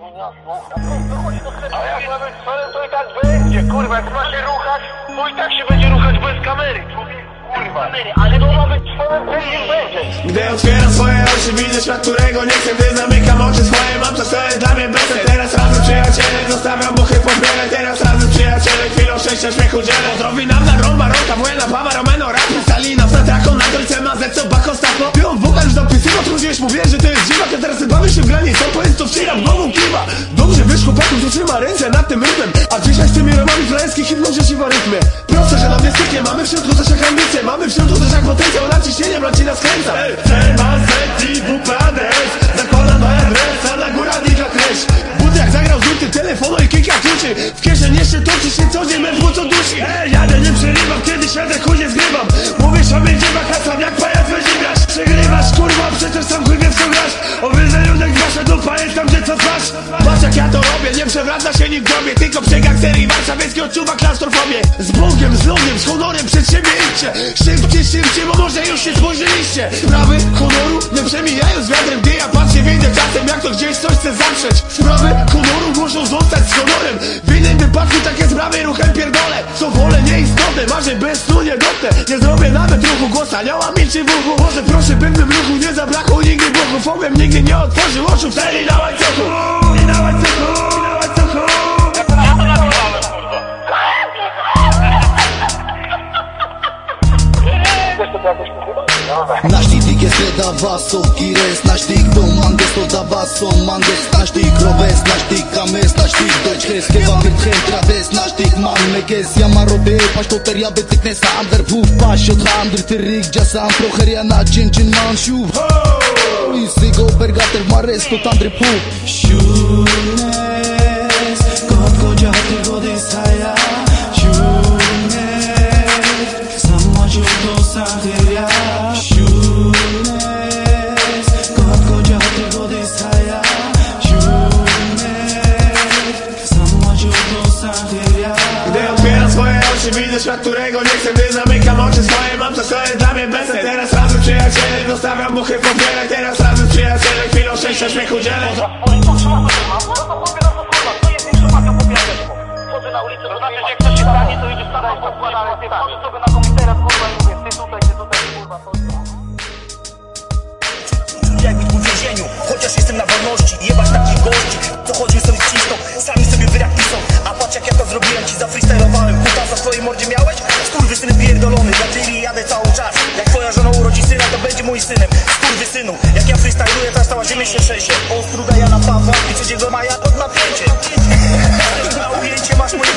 A jak mamy stronę, to i tak będzie, kurwa, jak ma się ruchać, to i tak się będzie ruchać bez kamery, kurwa. Ale to ma być stronę, to i będzie. Gdy otwieram swoje oczy widzę świat, którego nie chcę Gdy zamykam oczy swoje mam to co dla mnie bezsens Teraz razem przyjaciele zostawiam buchy po zbiele Teraz razem przyjaciele chwilą szczęścia śmiechu dzielę. Zdrowi nam na Roma, Rota, Buena, Pama, Romano, Rapu Salina, Fnatraco, na trójce ma ze co, Bako, Stapo Piłam wokal już dopisywał, trudziłeś mówię, że to jest dziwak Ja teraz bawię się w granie, co powiedz to wciram głową Dobrze wiesz chłopaków, to trzyma ręce nad tym rytmem. A dzisiaj z tymi romami frajerskich hipnozie się w rytmie. Proszę, że nam nie styknie, mamy w środku też jak ambicje. Mamy w środku też jak potencjał. Na ciśnienie, braci nas kręca Tema, seti, buplades Zakładam adres, a na góra kreś. Buty jak zagrał telefonu i kilka kluczy W kieszeni jeszcze toczy się co dzień mężu co dusi. Ej, jadę nie przerywam, kiedy siadę chuj nie zgrywam w grobie Tylko przy gangsterii warszawiecki odczuwa klaustrofobię. Z Bogiem, z lądem, z honorem przed siebie idźcie. Szybciej, szybciej, bo może już się spojrzeliście Sprawy honoru nie przemijają z wiatrem Gdy ja patrzę, wyjdę czasem jak to gdzieś coś chce zawrzeć Sprawy honoru muszą zostać z honorem. W innym wypadku takie sprawy ruchem pierdolę. Co wolę nieistotne, marzę bez snu niegodne Nie zrobię nawet ruchu, głos anioła milczy w uchu. Może proszę, bym w ruchu nie zabrakło nigdy Bogu Fobem nigdy nie otworzył oczu wtedy na łańcuchu, Նաշտիկ ես դավասով գիրես, նաշտիկ դոմ անդեստո դավասով մանդես, նաշտիկ ռովես, նաշտիկ կամես, նաշտիկ դոչխես, կեզամիտ խեն տրավես, նաշտիկ ման մեկես, յամարոբե, պաշտոտեր յաբետիկնես, անդր պուվ, պաշոտ հանդր տրիկ, ջասան պրոխերյա նաջին ջին ման շուվ, իսի գոբեր գատեր մարես, տոտ անդր պուվ, շունես, կոտ կոջա հատի գոդես հայ, świat, którego nie chcę Gdy zamykam oczy swoje mam co jest dla mnie bezsens. Teraz razem przyjaciele zostawiam buchy po zbiele Teraz razem przyjaciele chwilą szczęścia śmiechu dzielę. Oni trzyma to ma, to sobie na to kurwa, to jest większą mafią po piaseczku. Chodzę na ulicę, to znaczy, że jak coś się stanie, to idzie stać podkładane, ty wchodzę sobie na komputerę, kurwa, i mówię, ty tutaj, ty tutaj, kurwa, to jak być w więzieniu Chociaż jestem na wolności, jebać takich gości. Co chodził sobie cisną, sami sobie wyrak piszą A patrz jak ja to zrobiłem, ci za swojej mordzie miałeś? Skurwysyn pierdolony, za Jiri jadę cały czas. Jak twoja żona urodzi syna, to będzie mój synem. Skurwysynu, jak ja freestyluję, ta stała ziemia się trzęsie. Ostruga Jana Pawła i 3 maja od napięcie. Na ujęcie masz moje